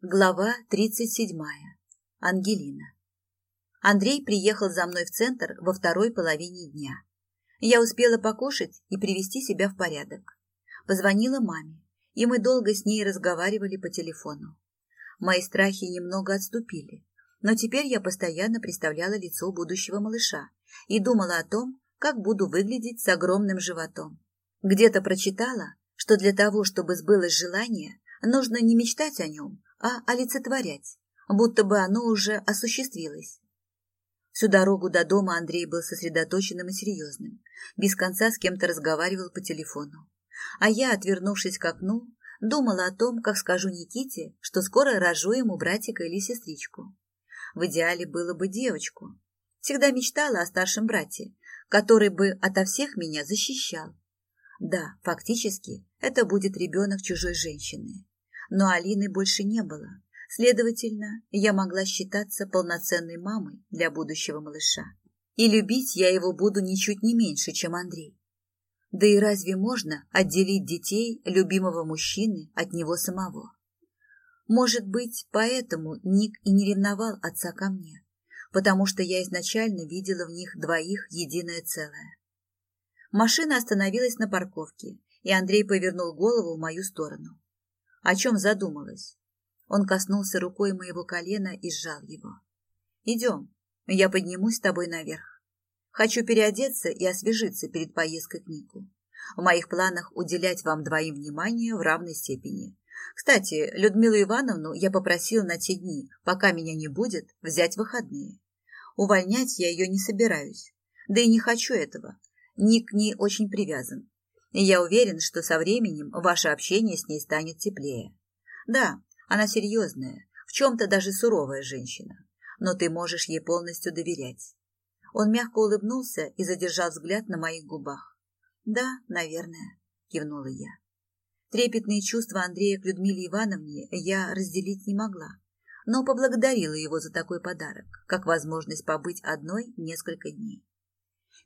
Глава 37. Ангелина. Андрей приехал за мной в центр во второй половине дня. Я успела покушать и привести себя в порядок. Позвонила маме, и мы долго с ней разговаривали по телефону. Мои страхи немного отступили, но теперь я постоянно представляла лицо будущего малыша и думала о том, как буду выглядеть с огромным животом. Где-то прочитала, что для того, чтобы сбылось желание, нужно не мечтать о нем, а олицетворять, будто бы оно уже осуществилось. Всю дорогу до дома Андрей был сосредоточенным и серьезным, без конца с кем-то разговаривал по телефону. А я, отвернувшись к окну, думала о том, как скажу Никите, что скоро рожу ему братика или сестричку. В идеале было бы девочку. Всегда мечтала о старшем брате, который бы ото всех меня защищал. Да, фактически, это будет ребенок чужой женщины, но Алины больше не было. Следовательно, я могла считаться полноценной мамой для будущего малыша. И любить я его буду ничуть не меньше, чем Андрей. Да и разве можно отделить детей любимого мужчины от него самого? Может быть, поэтому Ник и не ревновал отца ко мне, потому что я изначально видела в них двоих единое целое. Машина остановилась на парковке, и Андрей повернул голову в мою сторону. О чем задумалась? Он коснулся рукой моего колена и сжал его. «Идем, я поднимусь с тобой наверх. Хочу переодеться и освежиться перед поездкой к Нику. В моих планах уделять вам двоим внимание в равной степени. Кстати, Людмилу Ивановну я попросил на те дни, пока меня не будет, взять выходные. Увольнять я ее не собираюсь. Да и не хочу этого. Ник к ней очень привязан. И я уверен, что со временем ваше общение с ней станет теплее. Да, она серьезная, в чем-то даже суровая женщина, но ты можешь ей полностью доверять. Он мягко улыбнулся и задержал взгляд на моих губах. Да, наверное, кивнула я. Трепетные чувства Андрея к Людмиле Ивановне я разделить не могла, но поблагодарила его за такой подарок, как возможность побыть одной несколько дней.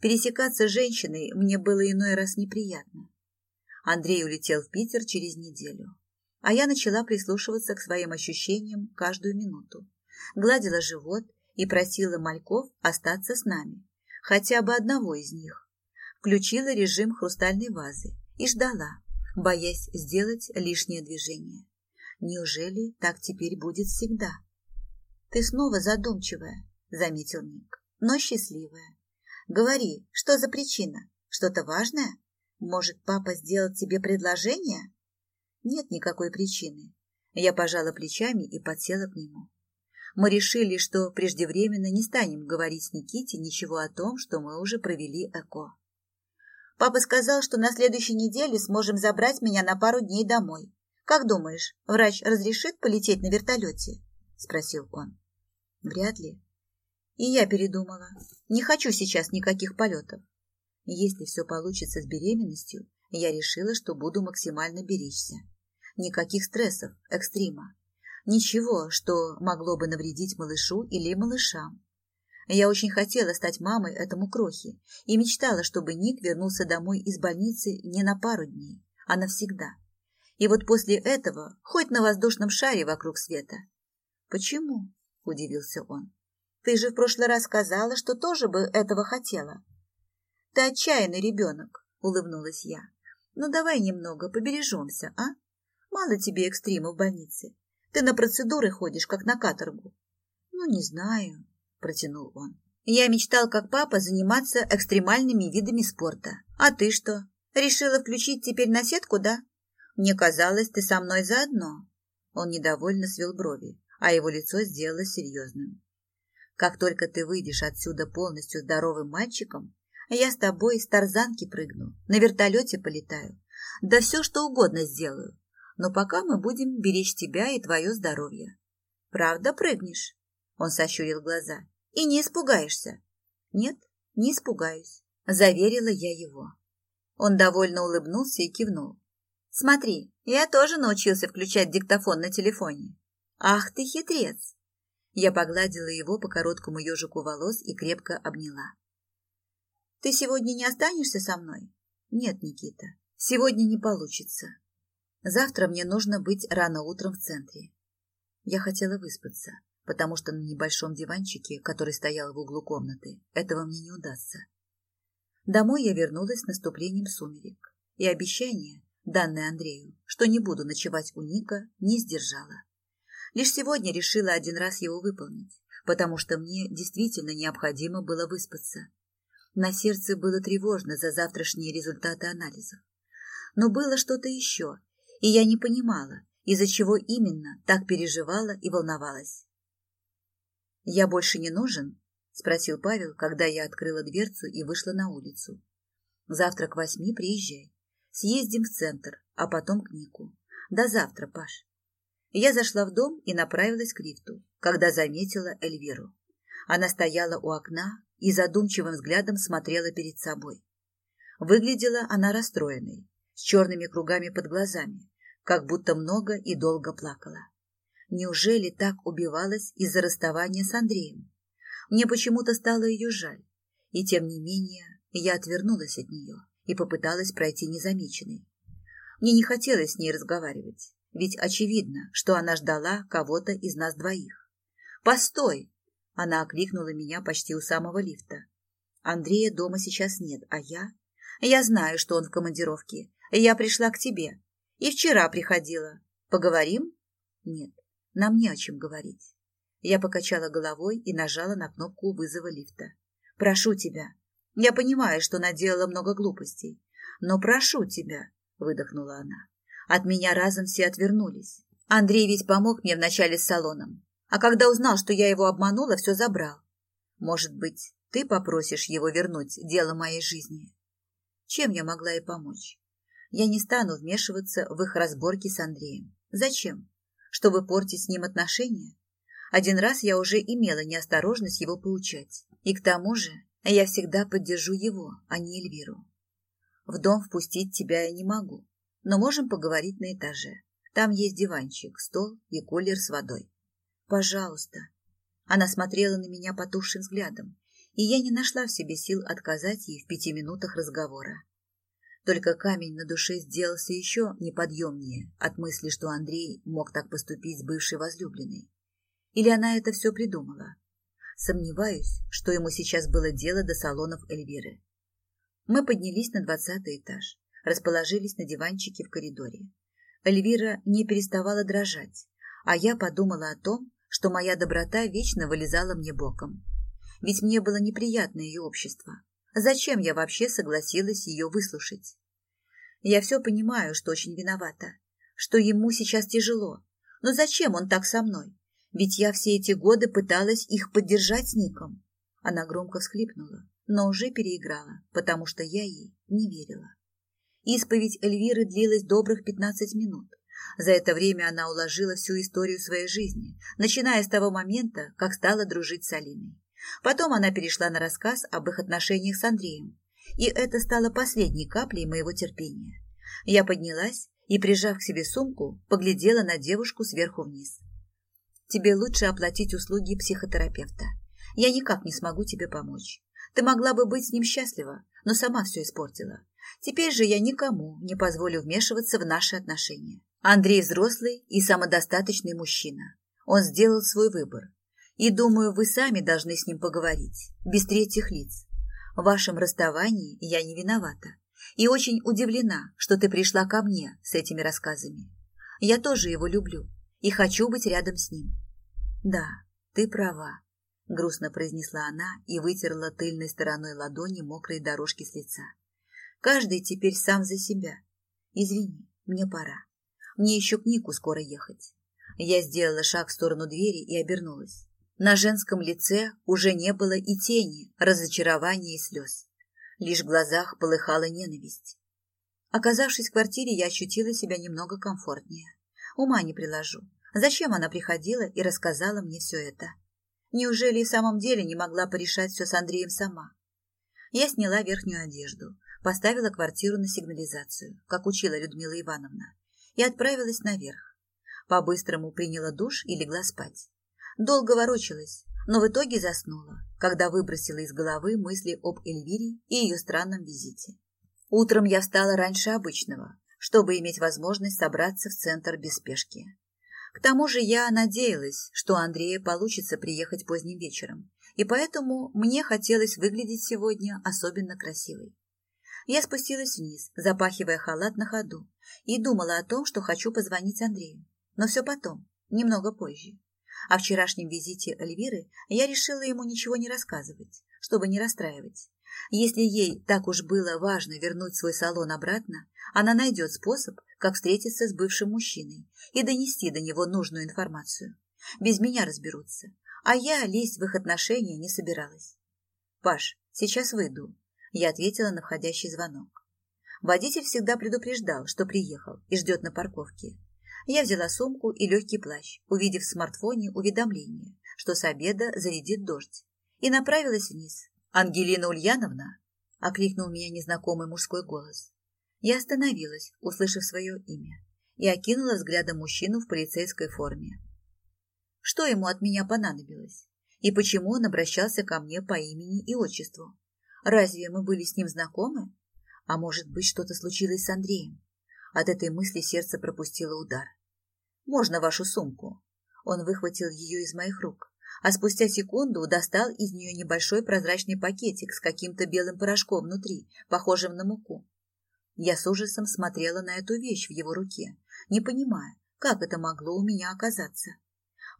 Пересекаться с женщиной мне было иной раз неприятно. Андрей улетел в Питер через неделю, а я начала прислушиваться к своим ощущениям каждую минуту. Гладила живот и просила мальков остаться с нами, хотя бы одного из них. Включила режим хрустальной вазы и ждала, боясь сделать лишнее движение. Неужели так теперь будет всегда? Ты снова задумчивая, заметил Ник, но счастливая. Говори, что за причина? Что-то важное? Может, папа сделал тебе предложение? Нет никакой причины. Я пожала плечами и подсела к нему. Мы решили, что преждевременно не станем говорить Никите ничего о том, что мы уже провели ЭКО. Папа сказал, что на следующей неделе сможем забрать меня на пару дней домой. Как думаешь, врач разрешит полететь на вертолете? Спросил он. Вряд ли. И я передумала. Не хочу сейчас никаких полетов. Если все получится с беременностью, я решила, что буду максимально беречься. Никаких стрессов, экстрима. Ничего, что могло бы навредить малышу или малышам. Я очень хотела стать мамой этому крохи и мечтала, чтобы Ник вернулся домой из больницы не на пару дней, а навсегда. И вот после этого хоть на воздушном шаре вокруг света. «Почему?» – удивился он. Ты же в прошлый раз сказала, что тоже бы этого хотела. Ты отчаянный ребенок, улыбнулась я. Ну давай немного побережемся, а? Мало тебе экстрима в больнице. Ты на процедуры ходишь, как на каторгу. Ну, не знаю, протянул он. Я мечтал, как папа, заниматься экстремальными видами спорта. А ты что, решила включить теперь на сетку, да? Мне казалось, ты со мной заодно. Он недовольно свел брови, а его лицо сделалось серьезным. Как только ты выйдешь отсюда полностью здоровым мальчиком, я с тобой с тарзанки прыгну, на вертолете полетаю, да все что угодно сделаю. Но пока мы будем беречь тебя и твое здоровье. Правда прыгнешь? Он сощурил глаза. И не испугаешься? Нет, не испугаюсь, заверила я его. Он довольно улыбнулся и кивнул. Смотри, я тоже научился включать диктофон на телефоне. Ах ты хитрец! Я погладила его по короткому ежику волос и крепко обняла. «Ты сегодня не останешься со мной?» «Нет, Никита, сегодня не получится. Завтра мне нужно быть рано утром в центре». Я хотела выспаться, потому что на небольшом диванчике, который стоял в углу комнаты, этого мне не удастся. Домой я вернулась с наступлением сумерек, и обещание, данное Андрею, что не буду ночевать у Ника, не сдержала. Лишь сегодня решила один раз его выполнить, потому что мне действительно необходимо было выспаться. На сердце было тревожно за завтрашние результаты анализов. Но было что-то еще, и я не понимала, из-за чего именно так переживала и волновалась. «Я больше не нужен?» – спросил Павел, когда я открыла дверцу и вышла на улицу. «Завтра к восьми приезжай. Съездим в центр, а потом к Нику. До завтра, Паш». Я зашла в дом и направилась к лифту, когда заметила Эльвиру. Она стояла у окна и задумчивым взглядом смотрела перед собой. Выглядела она расстроенной, с черными кругами под глазами, как будто много и долго плакала. Неужели так убивалась из-за расставания с Андреем? Мне почему-то стало ее жаль, и тем не менее я отвернулась от нее и попыталась пройти незамеченной. Мне не хотелось с ней разговаривать, ведь очевидно, что она ждала кого-то из нас двоих. «Постой!» – она окликнула меня почти у самого лифта. «Андрея дома сейчас нет, а я...» «Я знаю, что он в командировке. Я пришла к тебе. И вчера приходила. Поговорим?» «Нет, нам не о чем говорить». Я покачала головой и нажала на кнопку вызова лифта. «Прошу тебя. Я понимаю, что наделала много глупостей. Но прошу тебя», — выдохнула она. От меня разом все отвернулись. Андрей ведь помог мне вначале с салоном. А когда узнал, что я его обманула, все забрал. Может быть, ты попросишь его вернуть дело моей жизни? Чем я могла ей помочь? Я не стану вмешиваться в их разборки с Андреем. Зачем? Чтобы портить с ним отношения? Один раз я уже имела неосторожность его поучать. И к тому же я всегда поддержу его, а не Эльвиру. В дом впустить тебя я не могу, но можем поговорить на этаже. Там есть диванчик, стол и кулер с водой. Пожалуйста. Она смотрела на меня потухшим взглядом, и я не нашла в себе сил отказать ей в пяти минутах разговора. Только камень на душе сделался еще неподъемнее от мысли, что Андрей мог так поступить с бывшей возлюбленной. Или она это все придумала? Сомневаюсь, что ему сейчас было дело до салонов Эльвиры. Мы поднялись на двадцатый этаж расположились на диванчике в коридоре. Эльвира не переставала дрожать, а я подумала о том, что моя доброта вечно вылезала мне боком. Ведь мне было неприятно ее общество. Зачем я вообще согласилась ее выслушать? Я все понимаю, что очень виновата, что ему сейчас тяжело. Но зачем он так со мной? Ведь я все эти годы пыталась их поддержать Ником. Она громко всхлипнула, но уже переиграла, потому что я ей не верила. Исповедь Эльвиры длилась добрых пятнадцать минут. За это время она уложила всю историю своей жизни, начиная с того момента, как стала дружить с Алиной. Потом она перешла на рассказ об их отношениях с Андреем, и это стало последней каплей моего терпения. Я поднялась и, прижав к себе сумку, поглядела на девушку сверху вниз. «Тебе лучше оплатить услуги психотерапевта. Я никак не смогу тебе помочь. Ты могла бы быть с ним счастлива, но сама все испортила. Теперь же я никому не позволю вмешиваться в наши отношения. Андрей взрослый и самодостаточный мужчина. Он сделал свой выбор. И, думаю, вы сами должны с ним поговорить, без третьих лиц. В вашем расставании я не виновата. И очень удивлена, что ты пришла ко мне с этими рассказами. Я тоже его люблю и хочу быть рядом с ним. Да, ты права, грустно произнесла она и вытерла тыльной стороной ладони мокрые дорожки с лица. Каждый теперь сам за себя. Извини, мне пора. Мне еще к Нику скоро ехать. Я сделала шаг в сторону двери и обернулась. На женском лице уже не было и тени разочарования и слез. Лишь в глазах полыхала ненависть. Оказавшись в квартире, я ощутила себя немного комфортнее. Ума не приложу. Зачем она приходила и рассказала мне все это? Неужели и в самом деле не могла порешать все с Андреем сама? Я сняла верхнюю одежду, поставила квартиру на сигнализацию, как учила Людмила Ивановна, и отправилась наверх. По-быстрому приняла душ и легла спать. Долго ворочалась, но в итоге заснула, когда выбросила из головы мысли об Эльвире и ее странном визите. Утром я встала раньше обычного, чтобы иметь возможность собраться в центр без спешки. К тому же я надеялась, что Андрея получится приехать поздним вечером, и поэтому мне хотелось выглядеть сегодня особенно красивой. Я спустилась вниз, запахивая халат на ходу, и думала о том, что хочу позвонить Андрею. Но все потом, немного позже. О вчерашнем визите Эльвиры я решила ему ничего не рассказывать, чтобы не расстраивать. Если ей так уж было важно вернуть свой салон обратно, она найдет способ, как встретиться с бывшим мужчиной и донести до него нужную информацию. Без меня разберутся, а я лезть в их отношения не собиралась. «Паш, сейчас выйду», – я ответила на входящий звонок. Водитель всегда предупреждал, что приехал и ждет на парковке. Я взяла сумку и легкий плащ, увидев в смартфоне уведомление, что с обеда зарядит дождь, и направилась вниз. «Ангелина Ульяновна?» – окликнул меня незнакомый мужской голос. Я остановилась, услышав свое имя, и окинула взглядом мужчину в полицейской форме. Что ему от меня понадобилось? И почему он обращался ко мне по имени и отчеству? Разве мы были с ним знакомы? А может быть, что-то случилось с Андреем? От этой мысли сердце пропустило удар. «Можно вашу сумку?» Он выхватил ее из моих рук, а спустя секунду достал из нее небольшой прозрачный пакетик с каким-то белым порошком внутри, похожим на муку. Я с ужасом смотрела на эту вещь в его руке, не понимая, как это могло у меня оказаться.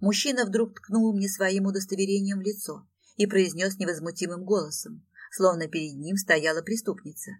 Мужчина вдруг ткнул мне своим удостоверением в лицо и произнес невозмутимым голосом, словно перед ним стояла преступница.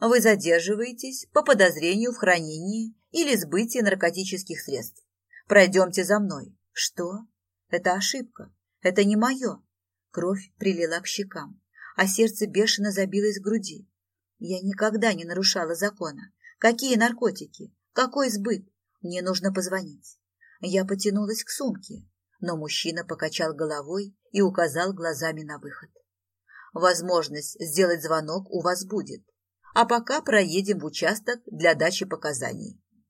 «Вы задерживаетесь по подозрению в хранении или сбытии наркотических средств. Пройдемте за мной». «Что? Это ошибка. Это не мое». Кровь прилила к щекам, а сердце бешено забилось в груди. Я никогда не нарушала закона. Какие наркотики? Какой сбыт? Мне нужно позвонить. Я потянулась к сумке, но мужчина покачал головой и указал глазами на выход. Возможность сделать звонок у вас будет. А пока проедем в участок для дачи показаний.